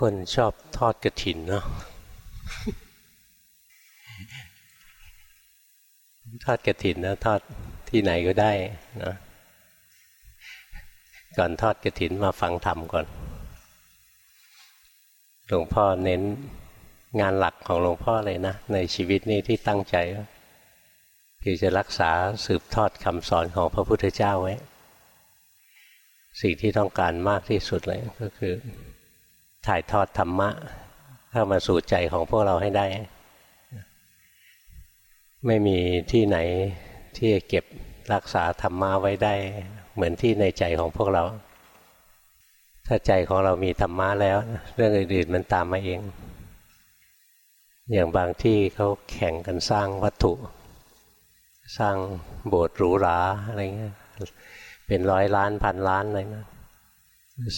คนชอบทอดกระถินเนาะทอดกระถินนะทอดที่ไหนก็ได้นะก่อนทอดกระถินมาฟังธรรมก่อน หลวงพ่อเน้นงานหลักของหลวงพ่อเลยนะ ในชีวิตนี้ที่ตั้งใจ คือจะรักษาสืบทอดคำสอนของพระพุทธเจ้าไว้ สิ่งที่ต้องการมากที่สุดเลยก็คือ ถ่ายทอดธรรมะ เข้ามาสู่ใจของพวกเราให้ได้ ไม่มีที่ไหนที่จะเก็บรักษาธรรมะไว้ได้ เหมือนที่ในใจของพวกเรา ถ้าใจของเรามีธรรมะแล้ว เรื่องอื่นๆมันตามมาเอง อย่างบางที่เขาแข่งกันสร้างวัตถุ สร้างโบสถ์หรูหราอะไรเงี้ยเป็นร้อยล้านพันล้านอะไรนะ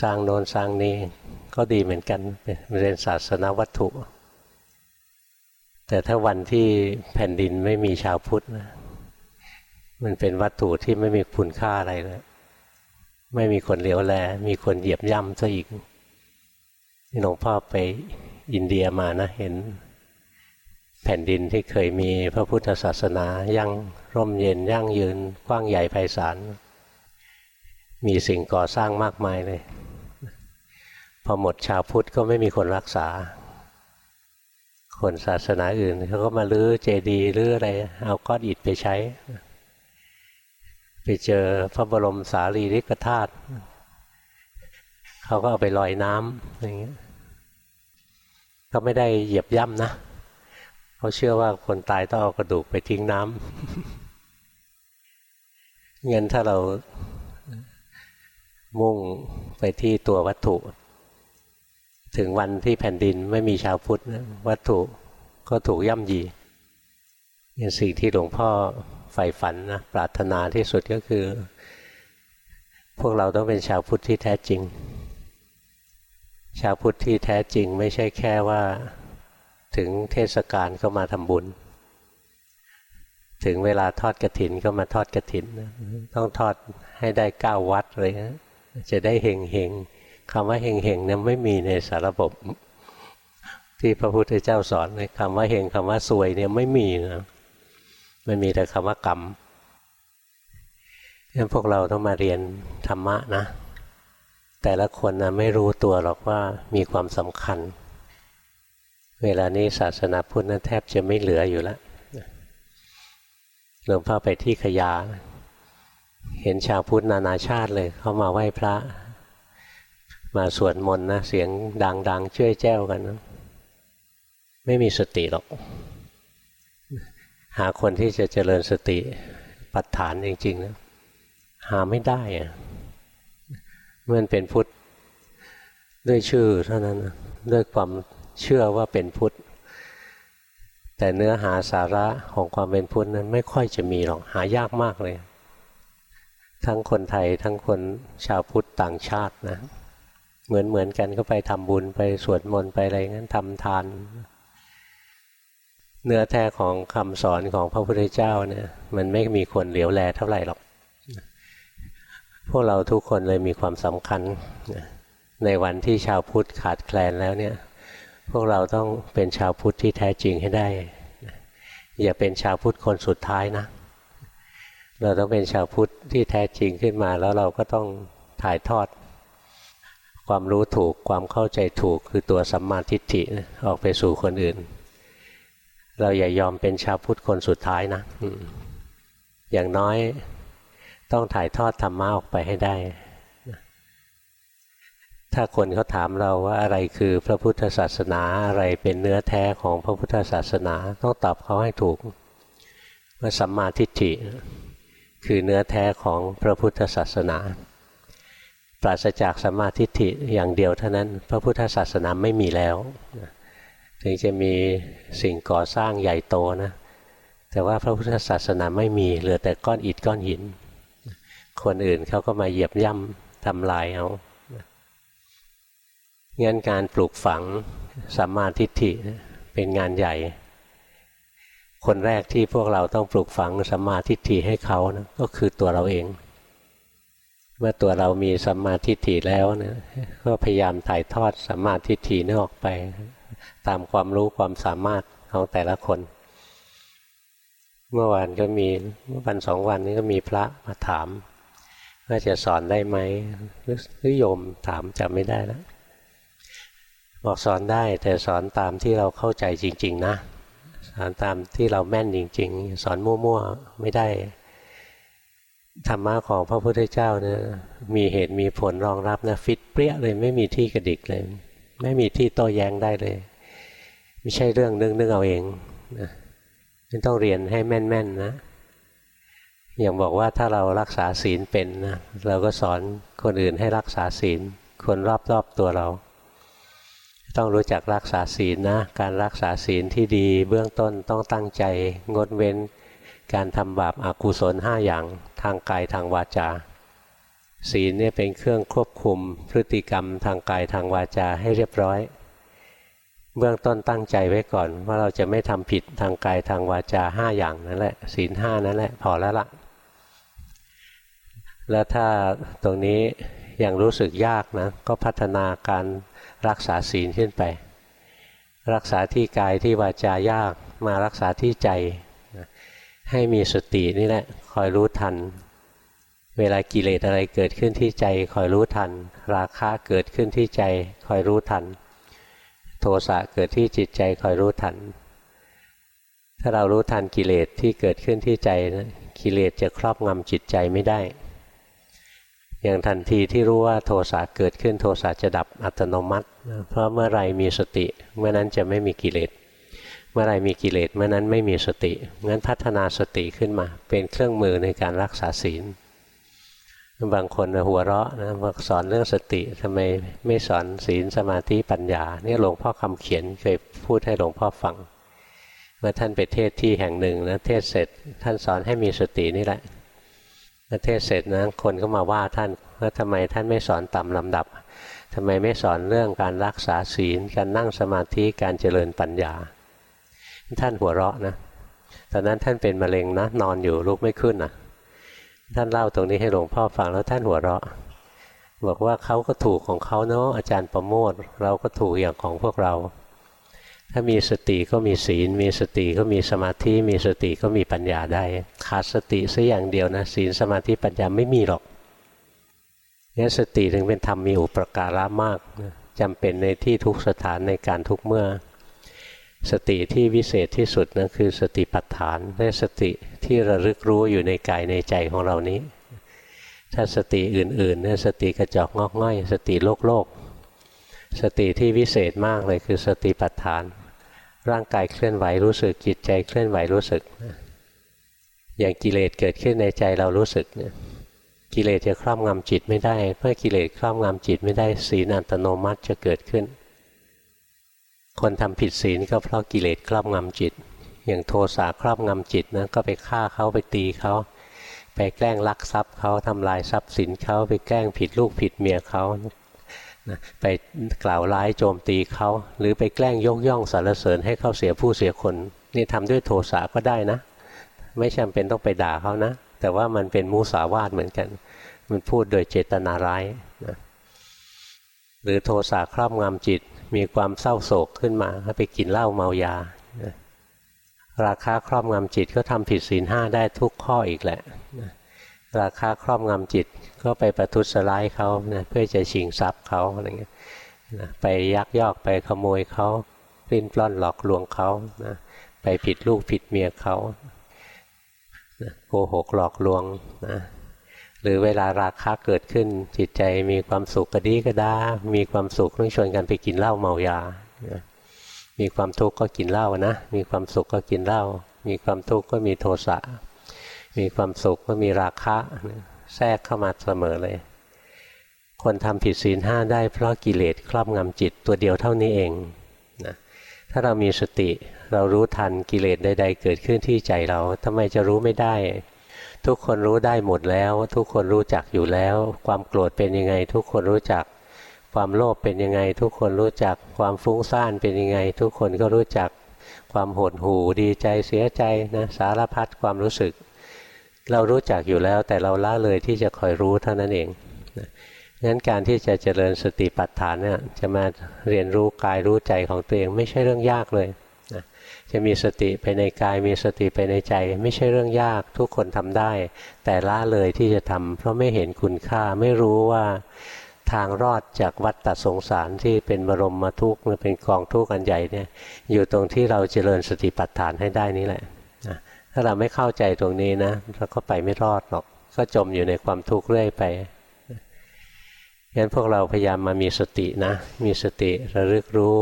สร้างโน้นสร้างนี้ก็ดีเหมือนกันเป็นศาสนาวัตถุ แต่ถ้าวันที่แผ่นดินไม่มีชาวพุทธนะมันเป็นวัตถุที่ไม่มีคุณค่าอะไรเลยไม่มีคนเหลียวแล มีคนเหยียบย่ำซะอีกหลวงพ่อไปอินเดียมานะ เห็น แผ่นดินที่เคยมีพระพุทธศาสนา ยั่งร่มเย็นยั่งยืนกว้างใหญ่ไพศาล มีสิ่งก่อสร้างมากมายเลย พอหมดชาวพุทธก็ไม่มีคนรักษา คนศาสนาอื่นเขาก็มาลื้อเจดีย์ลื้ออะไร เอาก้อนอิฐไปใช้ ไปเจอพระบรมสารีริกธาตุเขาก็เอาไปลอยน้ำอย่างเงี้ยก็ไม่ได้เหยียบย่ำนะเขาเชื่อว่าคนตายต้องเอากระดูกไปทิ้งน้ำเงินถ้าเรา มุ่งไปที่ตัววัตถุ ถึงวันที่แผ่นดินไม่มีชาวพุทธวัตถุก็ถูกย่ำยีเป็นสิ่งที่หลวงพ่อใฝ่ฝันนะปรารถนาที่สุดก็คือ พวกเราต้องเป็นชาวพุทธที่แท้จริง ชาวพุทธที่แท้จริงไม่ใช่แค่ว่าถึงเทศกาลก็มาทำบุญ ถึงเวลาทอดกระถินก็มาทอดกระถิน ต้องทอดให้ได้เก้าวัดเลยนะ จะได้เฮงเฮงคำว่าเฮงเฮงเนี่ยไม่มีในสารบบที่พระพุทธเจ้าสอนคำว่าเฮงคำว่าสวยเนี่ยไม่มีนะมันมีแต่คำว่ากรรมงั้นพวกเราต้องมาเรียนธรรมะนะ แต่ละคนนะไม่รู้ตัวหรอกว่ามีความสำคัญ เวลานี้ศาสนาพุทธนั้นแทบจะไม่เหลืออยู่แล้วหลวงพ่อไปที่ขยา เห็นชาวพุทธนานาชาติเลย เข้ามาไหว้พระ มาสวดมนต์นะ เสียงดังๆช่วยแจ้วกันนะไม่มีสติหรอก หาคนที่จะเจริญสติปัฏฐานจริงๆนะหาไม่ได้อะเมื่อเป็นพุทธด้วยชื่อเท่านั้นนะด้วยความเชื่อว่าเป็นพุทธ แต่เนื้อหาสาระของความเป็นพุทธนั้นไม่ค่อยจะมีหรอกหายากมากเลย ทั้งคนไทยทั้งคนชาวพุทธต่างชาตินะ เหมือนเหมือนกันก็ไปทำบุญไปสวดมนต์ไปอะไรงั้นทำทาน เนื้อแท้ของคำสอนของพระพุทธเจ้าเนี่ย มันไม่มีคนเหลียวแลเท่าไหร่หรอก พวกเราทุกคนเลยมีความสำคัญ ในวันที่ชาวพุทธขาดแคลนแล้วเนี่ย พวกเราต้องเป็นชาวพุทธที่แท้จริงให้ได้ อย่าเป็นชาวพุทธคนสุดท้ายนะ เราต้องเป็นชาวพุทธที่แท้จริงขึ้นมา แล้วเราก็ต้องถ่ายทอด ความรู้ถูกความเข้าใจถูกคือตัวสัมมาทิฏฐิออกไปสู่คนอื่น เราอย่ายอมเป็นชาวพุทธคนสุดท้ายนะอย่างน้อยต้องถ่ายทอดธรรมะออกไปให้ได้ ถ้าคนเขาถามเราว่าอะไรคือพระพุทธศาสนาอะไรเป็นเนื้อแท้ของพระพุทธศาสนา ต้องตอบเขาให้ถูกว่าสัมมาทิฏฐิ คือเนื้อแท้ของพระพุทธศาสนา ปราศจากสมาธิิอย่างเดียวเท่านั้น พระพุทธศาสนาไม่มีแล้ว ถึงจะมีสิ่งก่อสร้างใหญ่โตนะ แต่ว่าพระพุทธศาสนาไม่มีเหลือแต่ก้อนอิฐก้อนหิน คนอื่นเขาก็มาเหยียบย่ำทำลายเอางั้นการปลูกฝังสัมมาทิฏฐิเป็นงานใหญ่ คนแรกที่พวกเราต้องปลูกฝังสัมมาธิฏฐิให้เขานะก็คือตัวเราเอง เมื่อตัวเรามีสัมมาทิฏฐิแล้วนะก็พยายามถ่ายทอดสัมมาทิฏฐินี้ออกไป ตามความรู้ความสามารถของแต่ละคน เมื่อวานก็มีเมื่อวันสองวันนี้ก็มีพระมาถามว่าจะสอนได้ไหมหรือโยมถามจำไม่ได้แล้วบอกสอนได้แต่สอนตามที่เราเข้าใจจริง ๆ นะ สอนตามที่เราแม่นจริง ๆ สอนมั่วๆไม่ได้ธรรมะของพระพุทธเจ้าเนี่ยมีเหตุมีผลรองรับนะฟิตเปรี้ยเลยไม่มีที่กระดิกเลย ไม่มีที่โต้แย้งได้เลย ไม่ใช่เรื่องนึกนึกเอาเองนะต้องเรียนให้แม่นๆนะอย่างบอกว่าถ้าเรารักษาศีลเป็นนะเราก็สอนคนอื่นให้รักษาศีล คนรอบๆตัวเรา ต้องรู้จักรักษาศีลนะ การรักษาศีลที่ดีเบื้องต้นต้องตั้งใจงดเว้น การทำบาปอากุศลห้าอย่างทางกายทางวาจา ศีลเนี่ยเป็นเครื่องควบคุมพฤติกรรมทางกายทางวาจาให้เรียบร้อย เบื้องต้นตั้งใจไว้ก่อน ว่าเราจะไม่ทำผิดทางกายทางวาจาห้าอย่างนั่นแหละศีลห้านั่นแหละพอแล้วละแล้วถ้าตรงนี้ยังรู้สึกยากนะก็พัฒนาการ รักษาศีลขึ้นไป รักษาที่กายที่วาจายากมารักษาที่ใจ ให้มีสตินี่แหละคอยรู้ทัน เวลากิเลสอะไรเกิดขึ้นที่ใจ คอยรู้ทัน ราคะเกิดขึ้นที่ใจ คอยรู้ทัน โทสะเกิดที่จิตใจคอยรู้ทัน ถ้าเรารู้ทันกิเลสที่เกิดขึ้นที่ใจนะกิเลสจะครอบงำจิตใจไม่ได้ อย่างทันทีที่รู้ว่าโทสะเกิดขึ้นโทสะจะดับอัตโนมัติ เพราะเมื่อไรมีสติ เมื่อนั้นจะไม่มีกิเลส เมื่อไรมีกิเลสเมื่อนั้นไม่มีสติงั้นพัฒนาสติขึ้นมา เป็นเครื่องมือในการรักษาศีล บางคนหัวเราะนะบอกสอนเรื่องสติทำไมไม่สอนศีลสมาธิปัญญาเนี่ยหลวงพ่อคำเขียนเคยพูดให้หลวงพ่อฟังเมื่อท่านไปเทศที่แห่งหนึ่งนะเทศเสร็จ ท่านสอนให้มีสตินี่แหละ เทศเสร็จนะคนก็มาว่าท่านว่าทำไมท่านไม่สอนต่ำลำดับทำไมไม่สอนเรื่องการรักษาศีล การนั่งสมาธิการเจริญปัญญา ท่านหัวเราะนะตอนนั้นท่านเป็นมะเร็งนะนอนอยู่ลุกไม่ขึ้นนะท่านเล่าตรงนี้ให้หลวงพ่อฟังแล้วท่านหัวเราะ บอกว่าเขาก็ถูกของเขาเนาะอาจารย์ประโมทเราก็ถูกอย่างของพวกเรา ถ้ามีสติก็มีศีล มีสติก็มีสมาธิมีสติก็มีปัญญาได้ ขาดสติสัอย่างเดียวนะศีลสมาธิปัญญาไม่มีหรอกนี่สติถึงเป็นธรรมมีอุปการะมากจำเป็นในที่ทุกสถานในการทุกเมื่อ สติที่วิเศษที่สุดนะคือสติปัฏฐานได้สติที่ระลึกรู้อยู่ในกายในใจของเรานี้ ถ้าสติอื่นๆเนี่ยสติกระจอกงอกง่อย สติโลกโลก สติที่วิเศษมากเลยคือสติปัฏฐาน ร่างกายเคลื่อนไหวรู้สึกจิตใจเคลื่อนไหวรู้สึก อย่างกิเลสเกิดขึ้นในใจเรารู้สึกเนี่ยกิเลสจะครอบงำจิตไม่ได้เมื่อกิเลสครอบงำจิตไม่ได้สีนันตโนมัติจะเกิดขึ้น คนทำผิดศีลก็เพราะกิเลสครอบงำจิต อย่างโทสะครอบงำจิตนะก็ไปฆ่าเขาไปตีเขาไปแกล้งลักทรัพย์เขาทำลายทรัพย์สินเขาไปแกล้งผิดลูกผิดเมียเขาไปกล่าวร้ายโจมตีเขาหรือไปแกล้งยกย่องสรรเสริญให้เขาเสียผู้เสียคน นี่ทำด้วยโทสะก็ได้นะ ไม่จำเป็นต้องไปด่าเขานะ แต่ว่ามันเป็นมูสาวาทเหมือนกัน มันพูดโดยเจตนาร้ายนะหรือโทสะครอบงำจิตมีความเศร้าโศกขึ้นมาไปกินเหล้าเมายาราคาครอบงำจิตก็ทำผิดศีลห้าได้ทุกข้ออีกแหละราคาครอบงำจิตก็ไปประทุษร้ายเขาเพื่อจะชิงทรัพย์เขาอะไรเงี้ยไปยักยอกไปขโมยเขาปลิ้นปล้อนหลอกลวงเขาไปผิดลูกผิดเมียเขา โกหกหลอกลวงนะหรือเวลาราคะเกิดขึ้นจิตใจมีความสุขก็ดีก็ได้มีความสุขต้องชวนกันไปกินเหล้าเมายามีความทุกข์ก็กินเหล้านะ มีความสุขก็กินเหล้า มีความทุกข์ก็มีโทสะ มีความสุขก็มีราคะ แทรกเข้ามาเสมอเลย คนทำผิดศีลห้าได้เพราะกิเลสครอบงำจิตตัวเดียวเท่านี้เอง ถ้าเรามีสติเรารู้ทันกิเลสใดๆเกิดขึ้นที่ใจเราทำไมจะรู้ไม่ได้ ทุกคนรู้ได้หมดแล้ว ทุกคนรู้จักอยู่แล้ว ความโกรธเป็นยังไง ทุกคนรู้จัก ความโลภเป็นยังไง ทุกคนรู้จัก ความฟุ้งซ่านเป็นยังไง ทุกคนก็รู้จัก ความหดหู่ดีใจเสียใจนะสารพัดความรู้สึก เรารู้จักอยู่แล้วแต่เราละเลยที่จะคอยรู้เท่านั้นเอง งั้นการที่จะเจริญสติปัฏฐานเนี่ยจะมาเรียนรู้กายรู้ใจของตัวเองไม่ใช่เรื่องยากเลยนะจะมีสติไปในกายมีสติไปในใจ ไม่ใช่เรื่องยากทุกคนทำได้ แต่ละเลยที่จะทำเพราะไม่เห็นคุณค่าไม่รู้ว่าทางรอดจากวัฏฏสงสารที่เป็นบรมมาทุกข์เป็นกองทุกข์อันใหญ่เนี่ยอยู่ตรงที่เราเจริญสติปัฏฐานให้ได้นี่แหละนะถ้าเราไม่เข้าใจตรงนี้นะเราก็ไปไม่รอดหรอกก็จมอยู่ในความทุกข์เรื่อยไป งั้นพวกเราพยายามมามีสตินะ มีสติระลึกรู้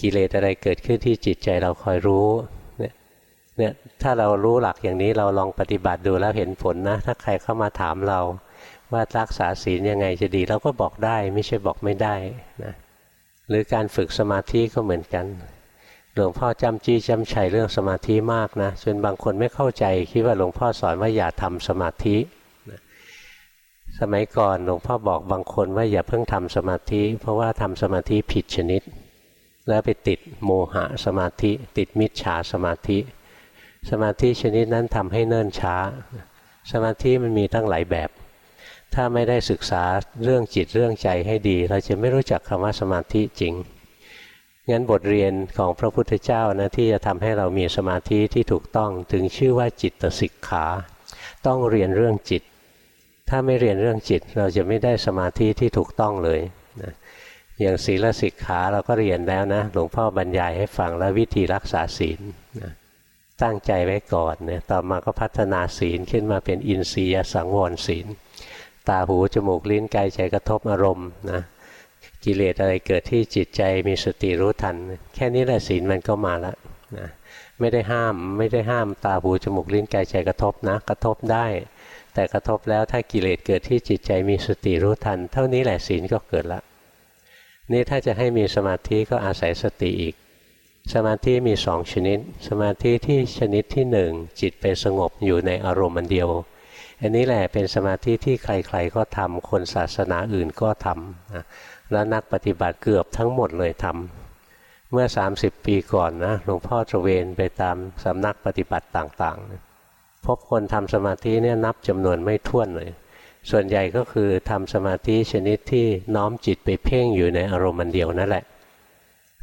กิเลสอะไรเกิดขึ้นที่จิตใจเราคอยรู้เนี่ยเนี่ยถ้าเรารู้หลักอย่างนี้เราลองปฏิบัติดูแล้วเห็นผลนะ ถ้าใครเข้ามาถามเราว่ารักษาศีลยังไงจะดีเราก็บอกได้ไม่ใช่บอกไม่ได้นะหรือการฝึกสมาธิก็เหมือนกันหลวงพ่อจำจี้จำชัยเรื่องสมาธิมากนะจนบางคนไม่เข้าใจคิดว่าหลวงพ่อสอนว่าอย่าทำสมาธิ สมัยก่อนหลวงพ่อบอกบางคนว่าอย่าเพิ่งทำสมาธิ เพราะว่าทำสมาธิผิดชนิด แล้วไปติดโมหะสมาธิ ติดมิจฉาสมาธิ สมาธิชนิดนั้นทำให้เนิ่นช้า สมาธิมันมีตั้งหลายแบบ ถ้าไม่ได้ศึกษาเรื่องจิตเรื่องใจให้ดี เราจะไม่รู้จักคำว่าสมาธิจริงงั้นบทเรียนของพระพุทธเจ้านะที่จะทำให้เรามีสมาธิที่ถูกต้องถึงชื่อว่าจิตสิกขา ต้องเรียนเรื่องจิต ถ้าไม่เรียนเรื่องจิตเราจะไม่ได้สมาธิที่ถูกต้องเลยนะอย่างศีลสิกขาเราก็เรียนแล้วนะหลวงพ่อบรรยายให้ฟังแล้ววิธีรักษาศีลนะตั้งใจไว้ก่อนเนี่ยต่อมาก็พัฒนาศีลขึ้นมาเป็นอินทรียสังวรศีล ตาหูจมูกลิ้นกายใจกระทบอารมณ์นะกิเลสอะไรเกิดที่จิตใจมีสติรู้ทัน แค่นี้แหละศีลมันก็มาแล้วนะ ไม่ได้ห้าม ไม่ได้ห้ามตาหูจมูกลิ้นกายใจกระทบนะ กระทบได้ แต่กระทบแล้วถ้ากิเลสเกิดที่จิตใจมีสติรู้ทัน เท่านี้แหละศีลก็เกิดละนี่ถ้าจะให้มีสมาธิก็อาศัยสติอีก สมาธิมีสองชนิด สมาธิที่ชนิดที่หนึ่งจิตไปสงบอยู่ในอารมณ์มันเดียว อันนี้แหละเป็นสมาธิที่ใครๆก็ทำคนศาสนาอื่นก็ทำนะแล้วนักปฏิบัติเกือบทั้งหมดเลยทำ เมื่อ 30 ปีก่อนนะหลวงพ่อตระเวนไปตามสำนักปฏิบัติต่างๆ พบคนทำสมาธิเนี่ยนับจำนวนไม่ถ้วนเลย ส่วนใหญ่ก็คือทำสมาธิชนิดที่น้อมจิตไปเพ่งอยู่ในอารมณ์มันเดียวนั่นแหละ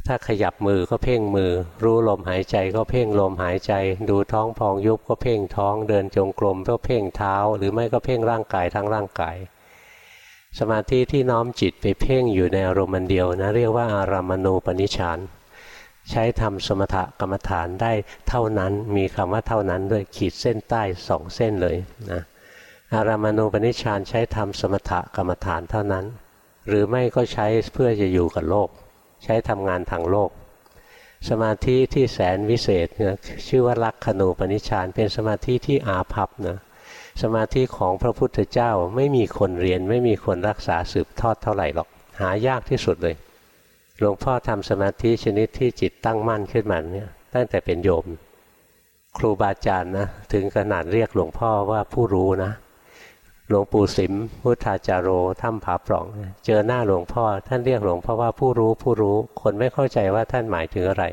ถ้าขยับมือก็เพ่งมือ รู้ลมหายใจก็เพ่งลมหายใจ ดูท้องพองยุบก็เพ่งท้อง เดินจงกรมก็เพ่งเท้า หรือไม่ก็เพ่งร่างกายทั้งร่างกาย สมาธิที่น้อมจิตไปเพ่งอยู่ในอารมณ์มันเดียวนะเรียกว่าอารามณูปนิชฌาน ใช้ทำสมถกรรมฐานได้เท่านั้น มีคำว่าเท่านั้นด้วยขีดเส้นใต้สองเส้นเลยนะอารามานุปนิชานใช้ทำสมถกรรมฐานเท่านั้น หรือไม่ก็ใช้เพื่อจะอยู่กับโลก ใช้ทำงานทางโลก สมาธิที่แสนวิเศษนะชื่อว่าลักขณูปนิชานเป็นสมาธิที่อาภัพนะสมาธิของพระพุทธเจ้าไม่มีคนเรียน ไม่มีคนรักษาสืบทอดเท่าไหร่หรอกหายากที่สุดเลย หลวงพ่อทำสมาธิชนิดที่จิตตั้งมั่นขึ้นมาเนี่ยตั้งแต่เป็นโยม ครูบาอาจารย์นะถึงขนาดเรียกหลวงพ่อว่าผู้รู้นะ หลวงปู่สิมพุทธาจารโรถ้ำผาปล่อง เจอหน้าหลวงพ่อ ท่านเรียกหลวงพ่อว่าผู้รู้ผู้รู้คนไม่เข้าใจว่าท่านหมายถึงอะไร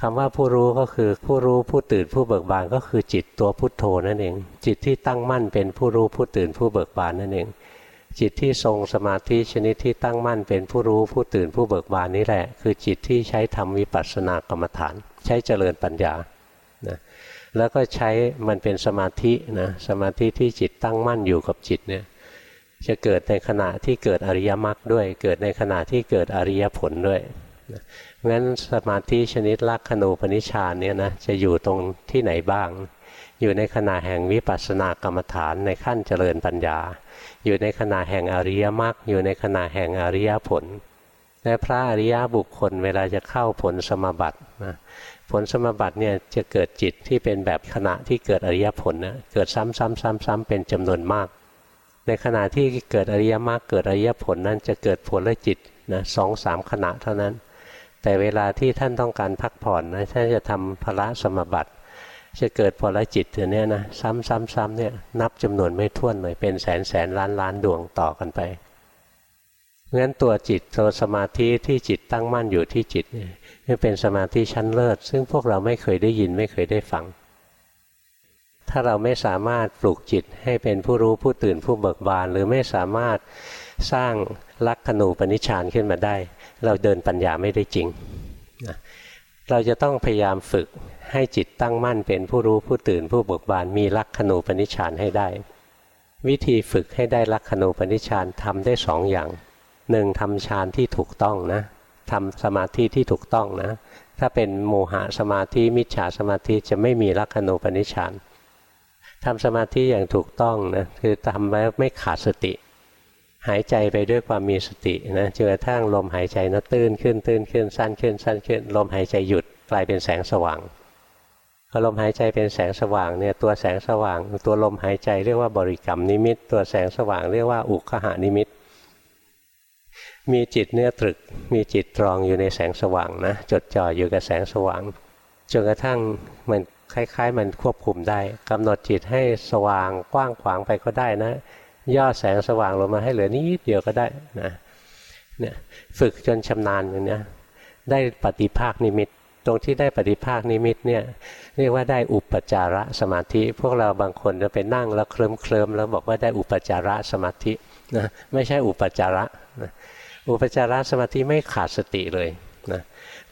คำว่าผู้รู้ก็คือผู้รู้ผู้ตื่นผู้เบิกบานก็คือจิตตัวพุทโธนั่นเอง จิตที่ตั้งมั่นเป็นผู้รู้ผู้ตื่นผู้เบิกบานนั่นเอง จิตที่ทรงสมาธิชนิดที่ตั้งมั่นเป็นผู้รู้ผู้ตื่นผู้เบิกบานนี่แหละ คือจิตที่ใช้ทำวิปัสสนากรรมฐาน ใช้เจริญปัญญานะแล้วก็ใช้มันเป็นสมาธินะสมาธิที่จิตตั้งมั่นอยู่กับจิตเนี่ยจะเกิดในขณะที่เกิดอริยมรรคด้วย เกิดในขณะที่เกิดอริยผลด้วยนะงั้นสมาธิชนิดลักขณูปนิชานเนี่ยนะจะอยู่ตรงที่ไหนบ้าง อยู่ในขณะแห่งวิปัสสนากรรมฐานในขั้นเจริญปัญญา อยู่ในขณะแห่งอริยมรรคอยู่ในขณะแห่งอริยผลและพระอริยบุคคลเวลาจะเข้าผลสมบัตินะผลสมบัติเนี่ยจะเกิดจิตที่เป็นแบบขณะที่เกิดอริยผลนะเกิดซ้ำๆๆเป็นจำนวนมาก ในขณะที่เกิดอริยมรรคเกิดอริยผลนั้นจะเกิดผลและจิตนะสองสามขณะเท่านั้น แต่เวลาที่ท่านต้องการพักผ่อนนะท่านจะทำพระสมบัติ จะเกิดพลจิตตัวนี้นะซ้ำๆๆเนี่ยนับจำนวนไม่ถ้วนเลยเป็นแสนแสนล้านล้านดวงต่อกันไปงั้นตัวจิตตัวสมาธิที่จิตตั้งมั่นอยู่ที่จิตเนี่ยเป็นสมาธิชั้นเลิศ ซึ่งพวกเราไม่เคยได้ยินไม่เคยได้ฟัง ถ้าเราไม่สามารถปลูกจิตให้เป็นผู้รู้ผู้ตื่นผู้เบิกบาน หรือไม่สามารถสร้างลักขณูปนิชานขึ้นมาได้ เราเดินปัญญาไม่ได้จริง เราจะต้องพยายามฝึก ให้จิตตั้งมั่นเป็นผู้รู้ผู้ตื่นผู้เบิกบานมีลักขณูปนิชฌานให้ได้ วิธีฝึกให้ได้ลักขณูปนิชฌานทำได้สองอย่างหนึ่งทำฌานที่ถูกต้องนะทำสมาธิที่ถูกต้องนะ ถ้าเป็นโมหะสมาธิมิจฉาสมาธิจะไม่มีลักขณูปนิชฌานทำสมาธิอย่างถูกต้องนะคือทำแล้วไม่ขาดสติ หายใจไปด้วยความมีสตินะจนกระทั่งลมหายใจนะตื้นขึ้นตื้นขึ้นสั้นขึ้นสั้นขึ้น ลมหายใจหยุดกลายเป็นแสงสว่าง อลมหายใจเป็นแสงสว่างเนี่ยตัวแสงสว่าง ตัวลมหายใจเรียกว่าบริกรรมนิมิต ตัวแสงสว่างเรียกว่าอุคหานิมิต มีจิตเนื้อตรึก มีจิตตรองอยู่ในแสงสว่างนะจดจ่ออยู่กับแสงสว่างจนกระทั่งมันคล้าย ๆ มันควบคุมได้กำหนดจิตให้สว่างกว้างขวางไปก็ได้นะ ย่อแสงสว่างลงมาให้เหลือนิดเดียวก็ได้นะเนี่ยฝึกจนชำนาญอย่างนี้ได้ปฏิภาคนิมิต ตรงที่ได้ปฏิภาคนิมิตเนี่ยเรียกว่าได้อุปจาระสมาธิ พวกเราบางคนจะไปนั่งแล้วเคลิ้มเคลิมแล้วบอกว่าได้อุปจาระสมาธินะไม่ใช่อุปจาระนะอุปจาระสมาธิไม่ขาดสติเลยนะ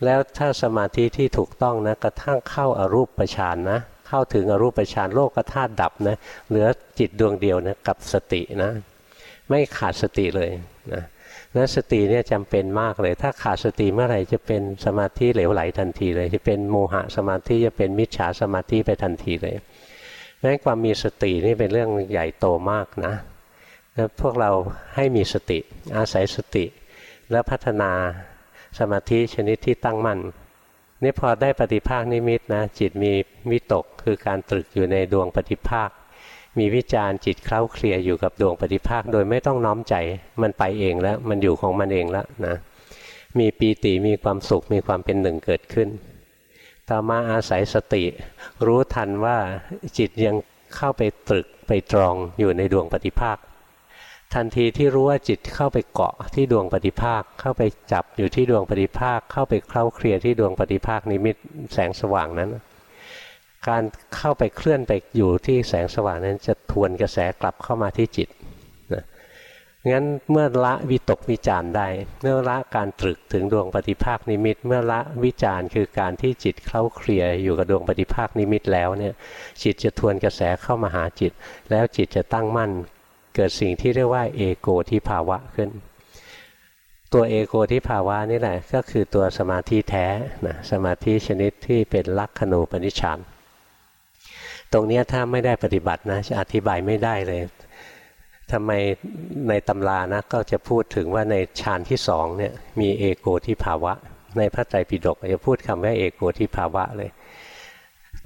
แล้วถ้าสมาธิที่ถูกต้องนะกระทั่งเข้าอารูปฌานนะเข้าถึงอรูปฌานโลกธาตุดับนะเหลือจิตดวงเดียวนะกับสตินะไม่ขาดสติเลยนะ นั้นสติเนี่ยจำเป็นมากเลย ถ้าขาดสติเมื่อไหร่จะเป็นสมาธิเหลวไหลทันทีเลย จะเป็นโมหะสมาธิจะเป็นมิจฉาสมาธิไปทันทีเลยนั้นความมีสตินี่เป็นเรื่องใหญ่โตมากนะแล้วพวกเราให้มีสติอาศัยสติ แล้วพัฒนาสมาธิชนิดที่ตั้งมั่นนี่พอได้ปฏิภาคนิมิตนะจิตมีวิตกคือการตรึกอยู่ในดวงปฏิภาค มีวิจารจิตเคล้าเคลียอยู่กับดวงปฏิภาคโดยไม่ต้องน้อมใจมันไปเองแล้วมันอยู่ของมันเองแล้วนะมีปีติมีความสุขมีความเป็นหนึ่งเกิดขึ้น ต่อมาอาศัยสติ รู้ทันว่าจิตยังเข้าไปตรึกไปตรองอยู่ในดวงปฏิภาค ทันทีที่รู้ว่าจิตเข้าไปเกาะที่ดวงปฏิภาค เข้าไปจับอยู่ที่ดวงปฏิภาค เข้าไปเคล้าเคลียที่ดวงปฏิภาคนิมิตแสงสว่างนั้น การเข้าไปเคลื่อนไปอยู่ที่แสงสว่างนั้นจะทวนกระแสกลับเข้ามาที่จิตนะงั้นเมื่อละวิตกวิจารได้ เมื่อละการตรึกถึงดวงปฏิภาคนิมิต เมื่อละวิจารคือการที่จิตเข้าเคลียอยู่กับดวงปฏิภาคนิมิตแล้วเนี่ยจิตจะทวนกระแสเข้ามาหาจิต แล้วจิตจะตั้งมั่น เกิดสิ่งที่เรียกว่าเอโกทิภาวะขึ้น ตัวเอโกทิภาวะนี่แหละก็คือตัวสมาธิแท้นะสมาธิชนิดที่เป็นลักขณูปนิชฌาน ตรงนี้ถ้าไม่ได้ปฏิบัตินะจะอธิบายไม่ได้เลยทำไมในตำรานะก็จะพูดถึงว่าในฌานที่สองเนี่ยมีเอโกทิภาวะ ในพระไตรปิฎกจะพูดคำว่าเอโกทิภาวะเลย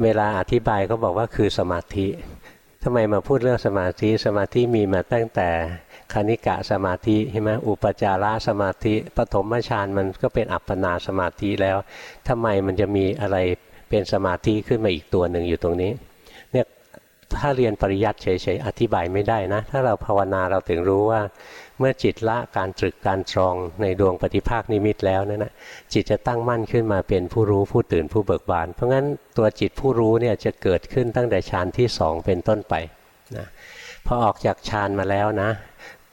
เวลาอธิบายก็บอกว่าคือสมาธิทำไมมาพูดเรื่องสมาธิสมาธิมีมาตั้งแต่คณิกะสมาธิใช่ไหมอุปจาระสมาธิปฐมฌานมันก็เป็นอัปปนาสมาธิแล้วทำไมมันจะมีอะไรเป็นสมาธิขึ้นมาอีกตัวหนึ่งอยู่ตรงนี้ เนี่ยถ้าเรียนปริยัติเฉยๆอธิบายไม่ได้นะ ถ้าเราภาวนาเราถึงรู้ว่า เมื่อจิตละการตรึกการตรองในดวงปฏิภาคนิมิตแล้วนั่นนะจิตจะตั้งมั่นขึ้นมาเป็นผู้รู้ผู้ตื่นผู้เบิกบาน เพราะงั้นตัวจิตผู้รู้เนี่ยจะเกิดขึ้นตั้งแต่ฌานที่สองเป็นต้นไปนะพอออกจากฌานมาแล้วนะ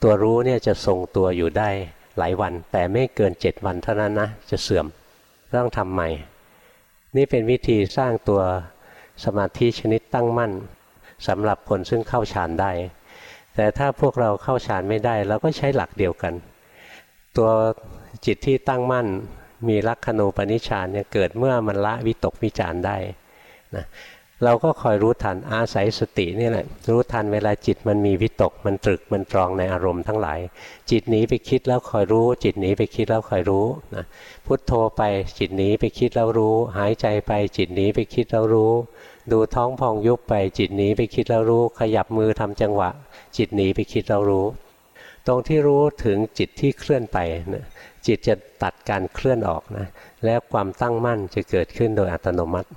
ตัวรู้เนี่ยจะทรงตัวอยู่ได้หลายวัน แต่ไม่เกินเจ็ดวันเท่านั้นนะจะเสื่อมต้องทำใหม่ นี่เป็นวิธีสร้างตัว สมาธิชนิดตั้งมั่นสำหรับคนซึ่งเข้าฌานได้ แต่ถ้าพวกเราเข้าฌานไม่ได้เราก็ใช้หลักเดียวกัน ตัวจิตที่ตั้งมั่นมีลักขณูปนิชานเนี่ยเกิดเมื่อมันละวิตกวิจารได้นะเราก็คอยรู้ทันอาศัยสตินี่แหละรู้ทันเวลาจิตมันมีวิตก มันตรึกมันตรองในอารมณ์ทั้งหลาย จิตหนีไปคิดแล้วคอยรู้ จิตหนีไปคิดแล้วคอยรู้นะพุทโธไปจิตหนีไปคิดแล้วรู้ หายใจไปจิตหนีไปคิดแล้วรู้ ดูท้องพองยุบไปจิตหนีไปคิดแล้วรู้ ขยับมือทำจังหวะ จิตหนีไปคิดเรารู้ ตรงที่รู้ถึงจิตที่เคลื่อนไปนะจิตจะตัดการเคลื่อนออกนะแล้วความตั้งมั่นจะเกิดขึ้นโดยอัตโนมัติ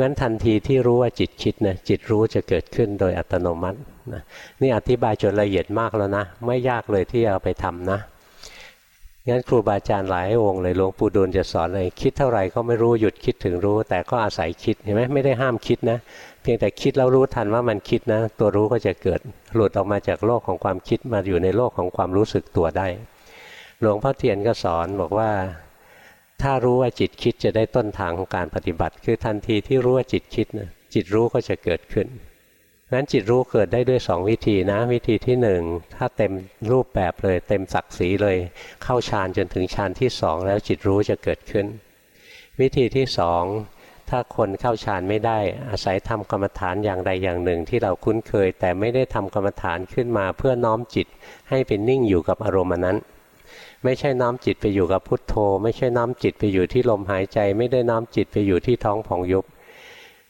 งั้นทันทีที่รู้ว่าจิตคิดนะจิตรู้จะเกิดขึ้นโดยอัตโนมัตินะนี่อธิบายจนละเอียดมากแล้วนะ ไม่ยากเลยที่เอาไปทำนะ งั้นครูบาอาจารย์หลายองค์เลยหลวงปู่ดูลจะสอนเลยคิดเท่าไหร่ก็ไม่รู้หยุดคิดถึงรู้ แต่ก็อาศัยคิดเห็นไหมไม่ได้ห้ามคิดนะ เพียงแต่คิดแล้วรู้ทันว่ามันคิดนะ ตัวรู้ก็จะเกิดหลุดออกมาจากโลกของความคิดมาอยู่ในโลกของความรู้สึกตัวได้ หลวงพ่อเทียนก็สอนบอกว่า ถ้ารู้ว่าจิตคิดจะได้ต้นทางของการปฏิบัติ คือทันทีที่รู้ว่าจิตคิดนะจิตรู้ก็จะเกิดขึ้น นั้นจิตรู้เกิดได้ด้วยสองวิธีนะ วิธีที่หนึ่งถ้าเต็มรูปแบบเลย เต็มศักดิ์ศรีเลย เข้าฌานจนถึงฌานที่สองแล้วจิตรู้จะเกิดขึ้น วิธีที่สองถ้าคนเข้าฌานไม่ได้ อาศัยทำกรรมฐานอย่างใดอย่างหนึ่งที่เราคุ้นเคย แต่ไม่ได้ทำกรรมฐานขึ้นมาเพื่อน้อมจิตให้เป็นนิ่งอยู่กับอารมณ์นั้น ไม่ใช่น้อมจิตไปอยู่กับพุทโธ ไม่ใช่น้อมจิตไปอยู่ที่ลมหายใจ ไม่ได้น้อมจิตไปอยู่ที่ท้องผ่องยุบ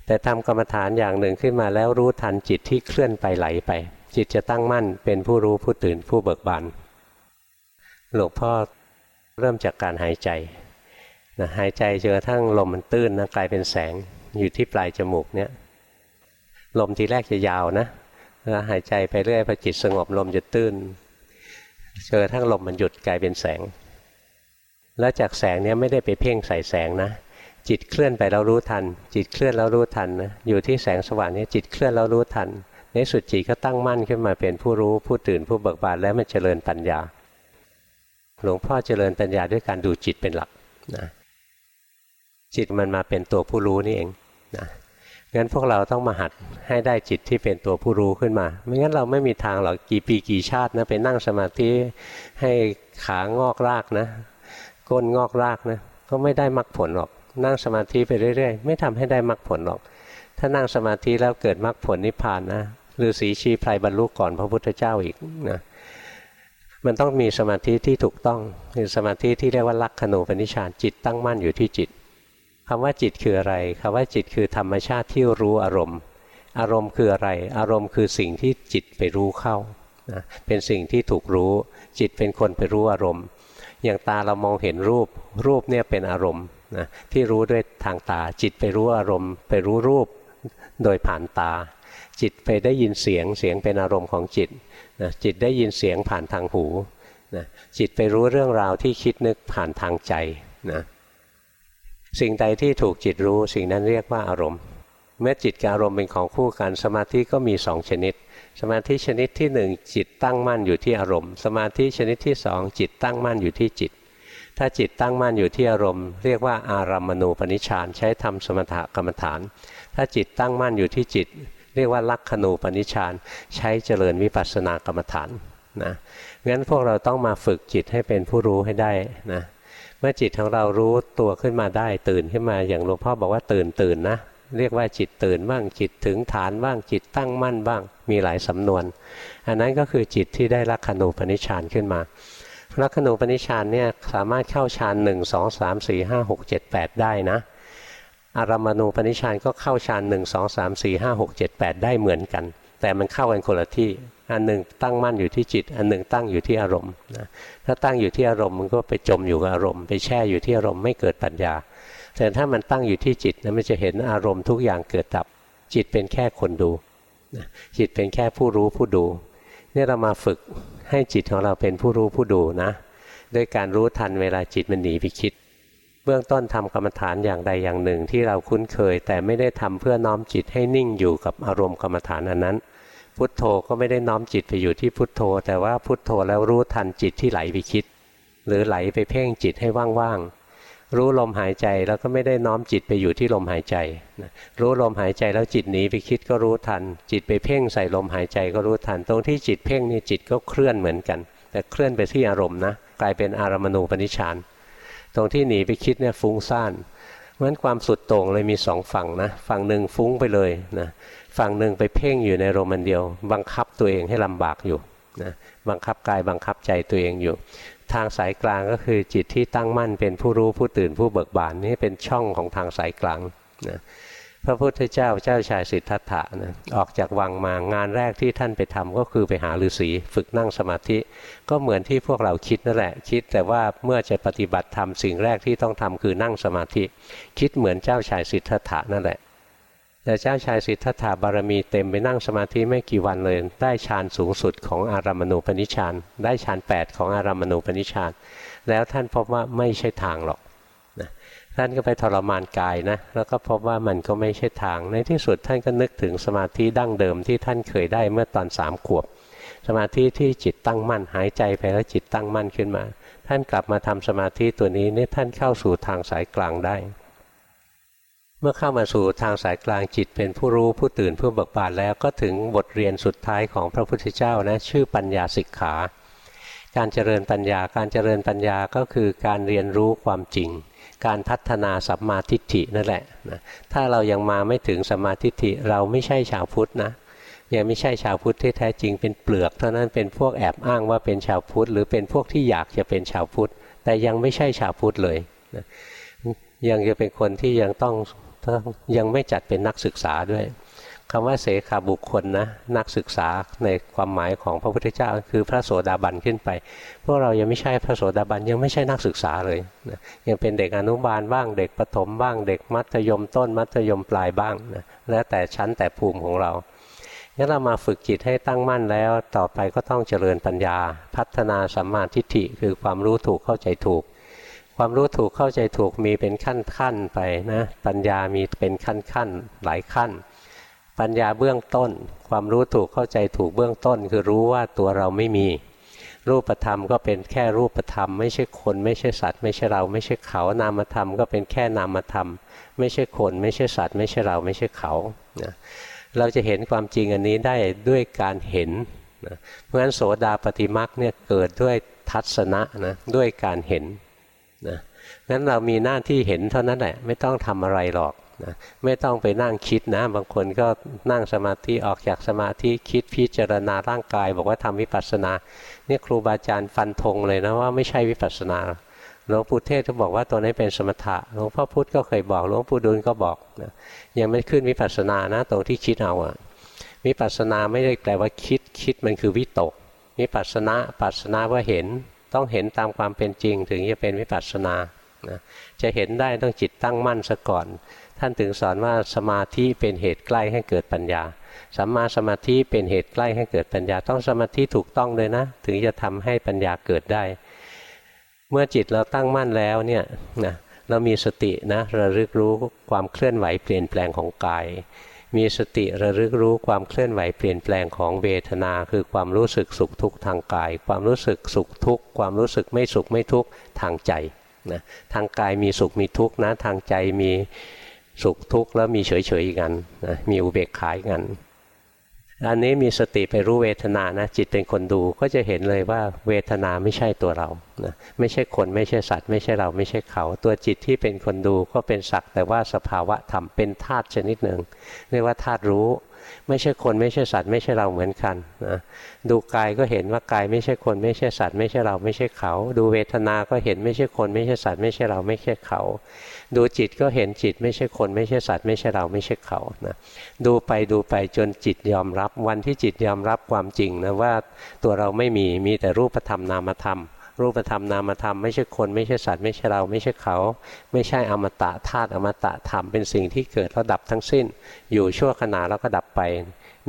แต่ทำกรรมฐานอย่างหนึ่งขึ้นมาแล้วรู้ทันจิตที่เคลื่อนไปไหลไป จิตจะตั้งมั่นเป็นผู้รู้ผู้ตื่นผู้เบิกบานหลวงพ่อเริ่มจากการหายใจนะหายใจจนกระทั่งลมมันตื้นนะกลายเป็นแสงอยู่ที่ปลายจมูกเนี่ยลมทีแรกจะยาวนะแล้วหายใจไปเรื่อยพอจิตสงบลมจะตื้นจนกระทั่งลมมันหยุดกลายเป็นแสง แล้วจากแสงเนี้ยไม่ได้ไปเพ่งใส่แสงนะ จิตเคลื่อนไปแล้วรู้ทัน จิตเคลื่อนแล้วรู้ทันนะอยู่ที่แสงสว่างนี้จิตเคลื่อนแล้วรู้ทันในสุดจิตก็ตั้งมั่นขึ้นมาเป็นผู้รู้ผู้ตื่นผู้เบิกบานแล้วมันเจริญปัญญา หลวงพ่อเจริญปัญญาด้วยการดูจิตเป็นหลักนะจิตมันมาเป็นตัวผู้รู้นี่เองนะงั้นพวกเราต้องมาหัดให้ได้จิตที่เป็นตัวผู้รู้ขึ้นมา ไม่งั้นเราไม่มีทางหรอกกี่ปีกี่ชาตินะไปนั่งสมาธิให้ขางอกรากนะ ก้นงอกรากนะก็ไม่ได้มรรคผลหรอก นั่งสมาธิไปเรื่อย ๆ ไม่ทำให้ได้มรรคผลหรอก ถ้านั่งสมาธิแล้วเกิดมรรคผลนิพพานนะหรือสีชีพไพรบรรลุก่อนพระพุทธเจ้าอีกนะมันต้องมีสมาธิที่ถูกต้องคือสมาธิที่เรียกว่าลักขณูปนิชฌานจิตตั้งมั่นอยู่ที่จิตคำว่าจิตคืออะไรคำว่าจิตคือธรรมชาติที่รู้อารมณ์ อารมณ์คืออะไร อารมณ์คือสิ่งที่จิตไปรู้เข้านะเป็นสิ่งที่ถูกรู้ จิตเป็นคนไปรู้อารมณ์ อย่างตาเรามองเห็นรูป รูปเนี่ยเป็นอารมณ์ นะที่รู้ด้วยทางตา จิตไปรู้อารมณ์ ไปรู้รูปโดยผ่านตา จิตไปได้ยินเสียงเสียงเป็นอารมณ์ของจิตนะจิตได้ยินเสียงผ่านทางหูนะจิตไปรู้เรื่องราวที่คิดนึกผ่านทางใจนะสิ่งใดที่ถูกจิตรู้สิ่งนั้นเรียกว่าอารมณ์ เมื่อจิตกับอารมณ์เป็นของคู่กัน สมาธิก็มีสองชนิด สมาธิชนิดที่หนึ่งจิตตั้งมั่นอยู่ที่อารมณ์ สมาธิชนิดที่สองจิตตั้งมั่นอยู่ที่จิต ถ้าจิตตั้งมั่นอยู่ที่อารมณ์ เรียกว่าอารัมมณูปนิชานใช้ทำสมถกรรมฐาน ถ้าจิตตั้งมั่นอยู่ที่จิต เรียกว่าลักขณูปนิชานใช้เจริญวิปัสสนากรรมฐานนะงั้นพวกเราต้องมาฝึกจิตให้เป็นผู้รู้ให้ได้นะเมื่อจิตของเรารู้ตัวขึ้นมาได้ตื่นขึ้นมาอย่างหลวงพ่อบอกว่าตื่นตื่นนะเรียกว่าจิตตื่นบ้างจิตถึงฐานบ้างจิตตั้งมั่นบ้างมีหลายสำนวน อันนั้นก็คือจิตที่ได้ลักขณูปนิชานขึ้นมา ลักขณูปนิชานเนี่ยสามารถเข้าฌานหนึ่งสองสามสี่ห้าหกเจ็ดแปดได้นะอารามณูปนิชานก็เข้าฌานหนึ่งสองสามสี่ห้าหกเจ็ดแปดได้เหมือนกัน แต่มันเข้ากันคนละที่ อันหนึ่งตั้งมั่นอยู่ที่จิต อันหนึ่งตั้งอยู่ที่อารมณ์นะถ้าตั้งอยู่ที่อารมณ์มันก็ไปจมอยู่กับอารมณ์ ไปแช่อยู่ที่อารมณ์ไม่เกิดปัญญา แต่ถ้ามันตั้งอยู่ที่จิตนะมันจะเห็นอารมณ์ทุกอย่างเกิดดับ จิตเป็นแค่คนดูจิตเป็นแค่ผู้รู้ผู้ดูนี่เรามาฝึก ให้จิตของเราเป็นผู้รู้ผู้ดูนะด้วยการรู้ทันเวลาจิตมันหนีไปคิด เบื้องต้นทำกรรมฐานอย่างใดอย่างหนึ่งที่เราคุ้นเคย แต่ไม่ได้ทำเพื่อน้อมจิตให้นิ่งอยู่กับอารมณ์กรรมฐานอันนั้น พุทโธก็ไม่ได้น้อมจิตไปอยู่ที่พุทโธ แต่ว่าพุทโธแล้วรู้ทันจิตที่ไหลไปคิด หรือไหลไปเพ่งจิตให้ว่างๆ รู้ลมหายใจแล้วก็ไม่ได้น้อมจิตไปอยู่ที่ลมหายใจ รู้ลมหายใจแล้วจิตหนีไปคิดก็รู้ทัน จิตไปเพ่งใส่ลมหายใจก็รู้ทัน ตรงที่จิตเพ่งนี่จิตก็เคลื่อนเหมือนกัน แต่เคลื่อนไปที่อารมณ์นะกลายเป็นอารมณูปนิชานตรงที่หนีไปคิดเนี่ยฟุ้งซ่านเพราะฉะนั้นความสุดโต่งเลยมีสองฝั่งนะฝั่งหนึ่งฟุ้งไปเลยนะฝั่งหนึ่งไปเพ่งอยู่ในโรมันเดียว บังคับตัวเองให้ลำบากอยู่นะบังคับกายบังคับใจตัวเองอยู่ ทางสายกลางก็คือจิตที่ตั้งมั่นเป็นผู้รู้ผู้ตื่นผู้เบิกบานนี่เป็นช่องของทางสายกลางนะพระพุทธเจ้าเจ้าชายสิทธัตถะนะออกจากวังมางานแรกที่ท่านไปทำก็คือไปหาฤาษีฝึกนั่งสมาธิ ก็เหมือนที่พวกเราคิดนั่นแหละ คิดแต่ว่าเมื่อจะปฏิบัติธรรมสิ่งแรกที่ต้องทำคือนั่งสมาธิ คิดเหมือนเจ้าชายสิทธัตถะนั่นแหละ แต่เจ้าชายสิทธัตถะบารมีเต็มไปนั่งสมาธิไม่กี่วันเลย ได้ฌานสูงสุดของอารามณูปนิชานได้ฌาน8 ของอารามณูปนิชานแล้วท่านพบว่าไม่ใช่ทางหรอกนะท่านก็ไปทรมานกายนะแล้วก็พบว่ามันก็ไม่ใช่ทาง ในที่สุดท่านก็นึกถึงสมาธิดั้งเดิมที่ท่านเคยได้เมื่อตอนสามขวบ สมาธิที่จิตตั้งมั่นหายใจไปแล้วจิตตั้งมั่นขึ้นมา ท่านกลับมาทำสมาธิตัวนี้นี่ท่านเข้าสู่ทางสายกลางได้ เมื่อเข้ามาสู่ทางสายกลางจิตเป็นผู้รู้ผู้ตื่นผู้เบิกบานแล้วก็ถึงบทเรียนสุดท้ายของพระพุทธเจ้านะชื่อปัญญาสิกขา การเจริญปัญญาการเจริญปัญญาก็คือการเรียนรู้ความจริง การพัฒนาสัมมาทิฏฐินั่นแหละนะถ้าเรายังมาไม่ถึงสัมมาทิฏฐิเราไม่ใช่ชาวพุทธนะยังไม่ใช่ชาวพุทธที่แท้จริงเป็นเปลือกเท่านั้นเป็นพวกแอบอ้างว่าเป็นชาวพุทธ หรือเป็นพวกที่อยากจะเป็นชาวพุทธ แต่ยังไม่ใช่ชาวพุทธเลยนะยังจะเป็นคนที่ยังต้อง ยังไม่จัดเป็นนักศึกษาด้วยคำว่าเสขาบุคคลนะนักศึกษาในความหมายของพระพุทธเจ้าคือพระโสดาบันขึ้นไป พวกเรายังไม่ใช่พระโสดาบันยังไม่ใช่นักศึกษาเลยนะยังเป็นเด็กอนุบาลบ้างเด็กประถมบ้าง เด็กมัธยมต้นมัธยมปลายบ้างนะแล้วแต่ชั้นแต่ภูมิของเรางั้นเรามาฝึกจิตให้ตั้งมั่นแล้วต่อไปก็ต้องเจริญปัญญา พัฒนาสัมมาทิฏฐิคือความรู้ถูกเข้าใจถูก ความรู้ถูกเข้าใจถูกมีเป็นขั้นขั้นไปนะปัญญามีเป็นขั้นขั้นหลายขั้น ปัญญาเบื้องต้น ความรู้ถูกเข้าใจถูกเบื้องต้น คือรู้ว่าตัวเราไม่มี รูปธรรมก็เป็นแค่รูปธรรม ไม่ใช่คนไม่ใช่สัตว์ ไม่ใช่เราไม่ใช่เขานามธรรมก็เป็นแค่นามธรรม ไม่ใช่คน ไม่ใช่สัตว์ ไม่ใช่เราไม่ใช่เขานะเราจะเห็นความจริงอันนี้ได้ด้วยการเห็นนะเพราะฉะนั้นโสดาปฏิมักเนี่ยเกิดด้วยทัศนะนะด้วยการเห็น นะงั้นเรามีหน้าที่เห็นเท่านั้นแหละไม่ต้องทำอะไรหรอกนะไม่ต้องไปนั่งคิดนะ บางคนก็นั่งสมาธิออกจากสมาธิคิดพิจารณาร่างกาย บอกว่าทำวิปัสสนา เนี่ยครูบาอาจารย์ฟันธงเลยนะว่าไม่ใช่วิปัสสนาหลวงปู่เทศก็บอกว่าตัวนี้เป็นสมถะหลวงพ่อพุธก็เคยบอกหลวงปู่ดูลก็บอกนะยังไม่ขึ้นวิปัสสนานะตรงที่คิดเอาอะวิปัสสนาไม่ได้แปลว่าคิดคิดมันคือวิตกวิปัสสนาปัสสนาว่าเห็น ต้องเห็นตามความเป็นจริง ถึงจะเป็นวิปัสสนานะจะเห็นได้ต้องจิตตั้งมั่นซะก่อน ท่านถึงสอนว่าสมาธิเป็นเหตุใกล้ให้เกิดปัญญาสัมมาสมาธิเป็นเหตุใกล้ให้เกิดปัญญาต้องสมาธิถูกต้องเลยนะ ถึงจะทำให้ปัญญาเกิดได้ เมื่อจิตเราตั้งมั่นแล้วเนี่ยนะเรามีสตินะระลึกรู้ความเคลื่อนไหวเปลี่ยนแปลงของกาย มีสติระลึกรู้ความเคลื่อนไหวเปลี่ยนแปลงของเวทนา คือความรู้สึกสุขทุกข์ทางกาย ความรู้สึกสุขทุกข์ความรู้สึกไม่สุขไม่ทุกข์ทางใจนะทางกายมีสุขมีทุกข์นะทางใจมีสุขทุกข์แล้วมีเฉยๆอีกอันนะมีอุเบกขาอีกอัน อันนี้มีสติไปรู้เวทนานะจิตเป็นคนดูก็จะเห็นเลยว่าเวทนาไม่ใช่ตัวเรานะไม่ใช่คนไม่ใช่สัตว์ ไม่ใช่เราไม่ใช่เขา ตัวจิตที่เป็นคนดูก็เป็นสักแต่ว่าสภาวะธรรมเป็นธาตุชนิดหนึ่งเรียกว่าธาตุรู้ ไม่ใช่คนไม่ใช่สัตว์ ไม่ใช่เราเหมือนกันนะดูกายก็เห็นว่ากายไม่ใช่คนไม่ใช่สัตว์ ไม่ใช่เราไม่ใช่เขา ดูเวทนาก็เห็นไม่ใช่คนไม่ใช่สัตว์ ไม่ใช่เราไม่ใช่เขา ดูจิตก็เห็นจิตไม่ใช่คนไม่ใช่สัตว์ ไม่ใช่เราไม่ใช่เขานะดูไปดูไปจนจิตยอมรับ วันที่จิตยอมรับความจริงนะว่าตัวเราไม่มีมีแต่รูปธรรมนามธรรม รูปธรรมนามธรรมไม่ใช่คนไม่ใช่สัตว์ ไม่ใช่เราไม่ใช่เขา ไม่ใช่อมตะธาตุอมตะธรรมเป็นสิ่งที่เกิดแล้วดับทั้งสิ้น อยู่ชั่วขณะแล้วก็ดับไป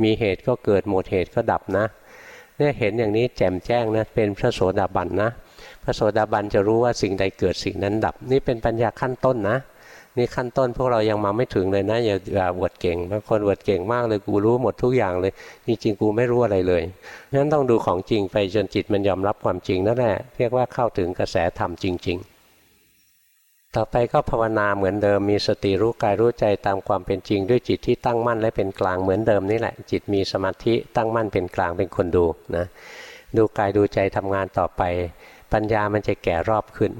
มีเหตุก็เกิดหมดเหตุก็ดับนะเนี่ยเห็นอย่างนี้แจ่มแจ้งนะเป็นพระโสดาบันนะ ระโสดาบันจะรู้ว่าสิ่งใดเกิดสิ่งนั้นดับ นี่เป็นปัญญาขั้นต้นนะ นี่ขั้นต้นพวกเรายังมาไม่ถึงเลยนะ อย่าอย่าอวดเก่งบางคนอวดเก่งมากเลยกูรู้หมดทุกอย่างเลยจริงๆกูไม่รู้อะไรเลยงั้นต้องดูของจริงไปจนจิตมันยอมรับความจริงนั่นแหละเรียกว่าเข้าถึงกระแสธรรมจริง ๆต่อไปก็ภาวนาเหมือนเดิมมีสติรู้กายรู้ใจตามความเป็นจริง ด้วยจิตที่ตั้งมั่นและเป็นกลางเหมือนเดิมนี่แหละ จิตมีสมาธิตั้งมั่นเป็นกลางเป็นคนดูนะดูกายดูใจทำงานต่อไป ปัญญามันจะแก่รอบขึ้น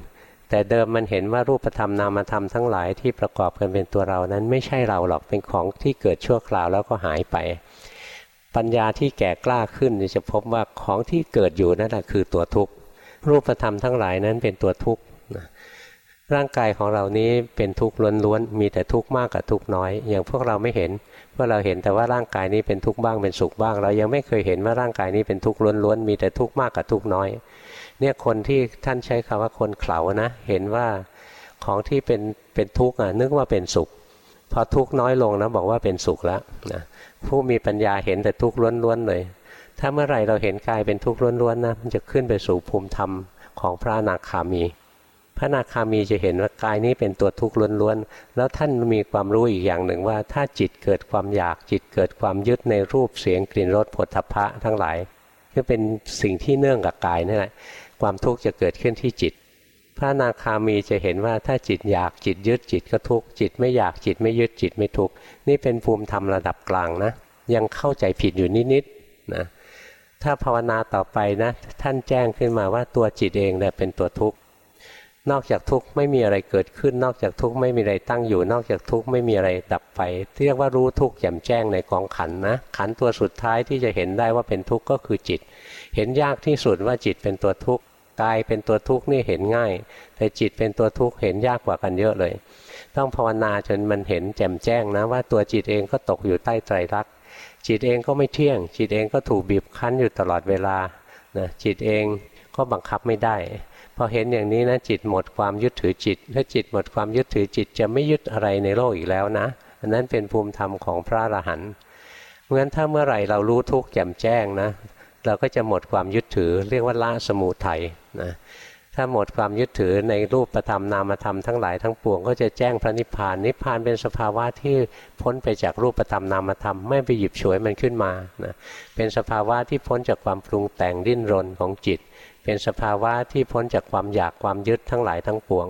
แต่เดิมมันเห็นว่ารูปธรรมนามธรรมทั้งหลายที่ประกอบกันเป็นตัวเรานั้นไม่ใช่เราหรอกเป็นของที่เกิดชั่วคราวแล้วก็หายไป ปัญญาที่แก่กล้าขึ้นจะพบว่าของที่เกิดอยู่นั่นแหะคือตัวทุกข์รูปธรรมทั้งหลายนั้นเป็นตัวทุกข์ร่างกายของเรานี้เป็นทุกข์ล้วนๆ มีแต่ทุกข์มากกับทุกข์น้อย อย่างพวกเราไม่เห็นพวกเราเห็นแต่ว่าร่างกายนี้เป็นทุกข์บ้างเป็นสุขบ้าง เรายังไม่เคยเห็นว่าร่างกายนี้เป็นทุกข์ล้วนๆ มีแต่ทุกข์มากกับทุกข์น้อย เนี่ยคนที่ท่านใช้คำว่าคนเข่านะ เห็นว่าของที่เป็นเป็นทุกข์อะนึกว่าเป็นสุข พอทุกข์น้อยลงนะบอกว่าเป็นสุขแล้วนะผู้มีปัญญาเห็นแต่ทุกข์ล้วนๆเลยถ้าเมื่อไหร่เราเห็นกายเป็นทุกข์ล้วนๆนะมันจะขึ้นไปสู่ภูมิธรรมของพระอนาคามี พระอนาคามีจะเห็นว่ากายนี้เป็นตัวทุกข์ล้วนๆแล้วท่านมีความรู้อีกอย่างหนึ่งว่า ถ้าจิตเกิดความอยากจิตเกิดความยึดในรูปเสียงกลิ่นรสผลทพะทั้งหลายก็เป็นสิ่งที่เนื่องกับกายนั่นแหละ ความทุกข์จะเกิดขึ้นที่จิต พระนาคามีจะเห็นว่าถ้าจิตอยากจิตยึดจิตก็ทุกข์จิตไม่อยากจิตไม่ยึดจิตไม่ทุกข์นี่เป็นภูมิธรรมระดับกลางนะ ยังเข้าใจผิดอยู่นิดๆนะถ้าภาวนาต่อไปนะท่านแจ้งขึ้นมาว่าตัวจิตเองเนี่ยเป็นตัวทุกข์นอกจากทุกข์ไม่มีอะไรเกิดขึ้น นอกจากทุกข์ไม่มีอะไรตั้งอยู่ นอกจากทุกข์ไม่มีอะไรดับไปเรียกว่ารู้ทุกข์แจ่มแจ้งในกองขันนะ ขันตัวสุดท้ายที่จะเห็นได้ว่าเป็นทุกข์ก็คือจิต เห็นยากที่สุดว่าจิตเป็นตัวทุกข์ กายเป็นตัวทุกข์นี่เห็นง่าย แต่จิตเป็นตัวทุกข์เห็นยากกว่ากันเยอะเลย ต้องภาวนาจนมันเห็นแจ่มแจ้งนะว่าตัวจิตเองก็ตกอยู่ใต้ไตรลักษณ์จิตเองก็ไม่เที่ยง จิตเองก็ถูกบีบคั้นอยู่ตลอดเวลานะจิตเองก็บังคับไม่ได้พอเห็นอย่างนี้นะจิตหมดความยึดถือจิตถ้าจิตหมดความยึดถือจิตจะไม่ยึดอะไรในโลกอีกแล้วนะอันนั้นเป็นภูมิธรรมของพระอรหันต์เพราะฉะนั้นถ้าเมื่อไหร่เรารู้ทุกข์แจ่มแจ้งนะ เราก็จะหมดความยึดถือ เรียกว่าละสมุทัยนะถ้าหมดความยึดถือในรูปธรรมนามธรรมทั้งหลายทั้งปวงก็จะแจ้งพระนิพพานนิพพานเป็นสภาวะที่พ้นไปจากรูปธรรมนามธรรมไม่ไปหยิบฉวยมันขึ้นมานะเป็นสภาวะที่พ้นจากความปรุงแต่งดิ้นรนของจิต เป็นสภาวะที่พ้นจากความอยากความยึดทั้งหลายทั้งปวง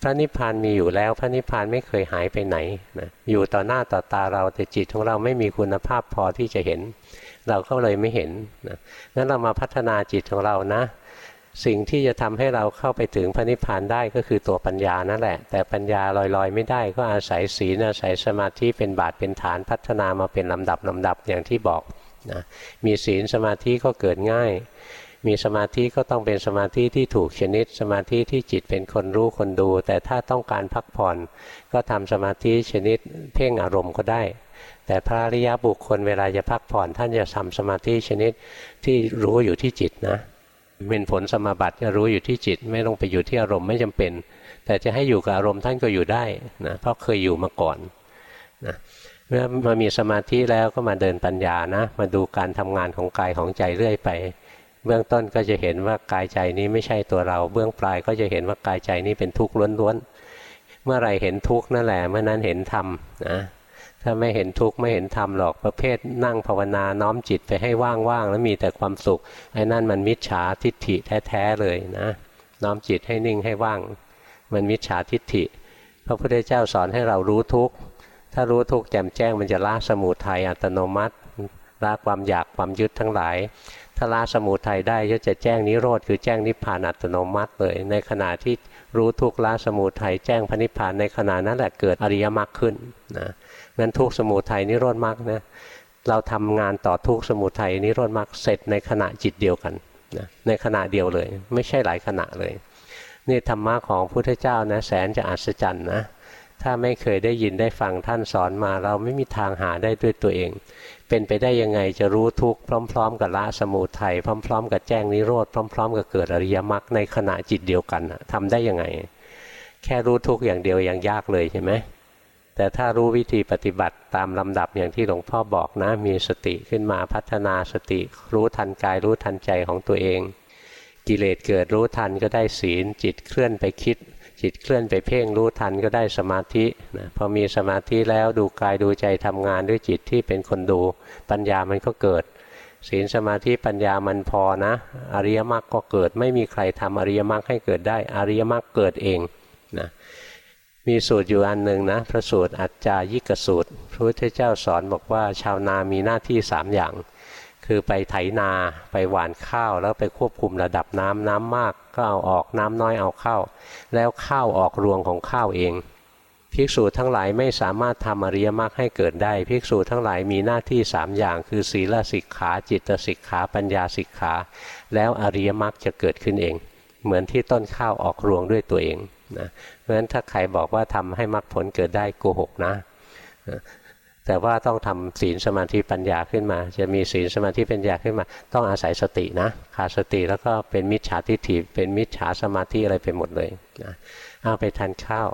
พระนิพพานมีอยู่แล้วพระนิพพานไม่เคยหายไปไหนนะอยู่ต่อหน้าต่อตาเราแต่จิตของเราไม่มีคุณภาพพอที่จะเห็น เราก็เลยไม่เห็นนะงั้นเรามาพัฒนาจิตของเรานะ สิ่งที่จะทำให้เราเข้าไปถึงพระนิพพานได้ก็คือตัวปัญญานั่นแหละ แต่ปัญญาลอยๆ ไม่ได้ก็อาศัยศีลอาศัยสมาธิเป็นบาทเป็นฐานพัฒนามาเป็นลำดับลำดับอย่างที่บอกนะมีศีลสมาธิก็เกิดง่าย มีสมาธิก็ต้องเป็นสมาธิที่ถูกชนิด สมาธิที่จิตเป็นคนรู้คนดู แต่ถ้าต้องการพักผ่อน ก็ทำสมาธิชนิดเพ่งอารมณ์ก็ได้ แต่พระอริยบุคคลเวลาจะพักผ่อนท่านจะทำสมาธิชนิดที่รู้อยู่ที่จิตนะเป็นผลสมาบัติจะรู้อยู่ที่จิต ไม่ต้องไปอยู่ที่อารมณ์ไม่จำเป็น แต่จะให้อยู่กับอารมณ์ท่านก็อยู่ได้นะเพราะเคยอยู่มาก่อนนะเมื่อมามีสมาธิแล้วก็มาเดินปัญญานะ มาดูการทำงานของกายของใจเรื่อยไป เบื้องต้นก็จะเห็นว่ากายใจนี้ไม่ใช่ตัวเรา เบื้องปลายก็จะเห็นว่ากายใจนี้เป็นทุกข์ล้วนๆเมื่อไรเห็นทุกข์นั่นแหละเมื่อนั้นเห็นธรรมนะ ถ้าไม่เห็นทุกข์ไม่เห็นธรรมหรอกประเภทนั่งภาวนาน้อมจิตไปให้ว่างๆแล้วมีแต่ความสุขไอ้นั่นมันมิจฉาทิฏฐิแท้ๆเลยนะ น้อมจิตให้นิ่งให้ว่าง มันมิจฉาทิฏฐิพระพุทธเจ้าสอนให้เรารู้ทุกข์ถ้ารู้ทุกข์แจ่มแจ้งมันจะละสมุทัยอัตโนมัติละความอยากความยึดทั้งหลายถ้าละสมุทัยได้ก็จะแจ้งนิโรธคือแจ้งนิพพานอัตโนมัติเลย ในขณะที่รู้ทุกข์ละสมุทัยแจ้งพระนิพพานในขณะนั้นแหละเกิดอริยมรรคขึ้นนะ งั้นทุกสมุทัยนิโรธมรรคนะเราทำงานต่อทุกสมุทัยนิโรธมรรคเสร็จในขณะจิตเดียวกันนะในขณะเดียวเลย ไม่ใช่หลายขณะเลยนี่ธรรมะของพุทธเจ้านะแสนจะอัศจรรย์นะถ้าไม่เคยได้ยินได้ฟังท่านสอนมา เราไม่มีทางหาได้ด้วยตัวเอง เป็นไปได้ยังไงจะรู้ทุกพร้อม ๆ กับละสมุทัยพร้อม ๆ กับแจ้งนิโรธพร้อม ๆ กับเกิดอริยมรรคในขณะจิตเดียวกันทำได้ยังไง แค่รู้ทุกอย่างเดียวยังยากเลยใช่ไหม แต่ถ้ารู้วิธีปฏิบัติตามลำดับอย่างที่หลวงพ่อบอกนะ มีสติขึ้นมาพัฒนาสติ รู้ทันกายรู้ทันใจของตัวเอง กิเลสเกิดรู้ทันก็ได้ศีล จิตเคลื่อนไปคิด จิตเคลื่อนไปเพ่งรู้ทันก็ได้สมาธินะพอมีสมาธิแล้วดูกายดูใจทำงานด้วยจิตที่เป็นคนดู ปัญญามันก็เกิด ศีลสมาธิปัญญามันพอนะ อริยมรรคก็เกิดไม่มีใครทำอริยมรรคให้เกิดได้ อริยมรรคเกิดเองนะ มีสูตรอยู่อันหนึ่งนะพระสูตรอัจจายิกสูตร พระพุทธเจ้าสอนบอกว่าชาวนามีหน้าที่สามอย่าง คือไปไถนาไปหว่านข้าวแล้วไปควบคุมระดับน้ำน้ำมาก ก็เอาออกน้ำน้อยเอาเข้า แล้วข้าวออกรวงของข้าวเองภิกษุทั้งหลายไม่สามารถทำอริยมรรคให้เกิดได้ ภิกษุทั้งหลายมีหน้าที่สามอย่าง คือศีลสิกขาจิตสิกขาปัญญาสิกขา แล้วอริยมรรคจะเกิดขึ้นเอง เหมือนที่ต้นข้าวออกรวงด้วยตัวเองนะ ราะฉะนั้นถ้าใครบอกว่าทำให้มรรคผลเกิดได้โกหกนะ แต่ว่าต้องทำศีลสมาธิปัญญาขึ้นมา จะมีศีลสมาธิปัญญาขึ้นมา ต้องอาศัยสตินะขาดสติแล้วก็เป็นมิจฉาทิฏฐิเป็นมิจฉาสมาธิอะไรไปหมดเลยนะเอาไปทานข้าว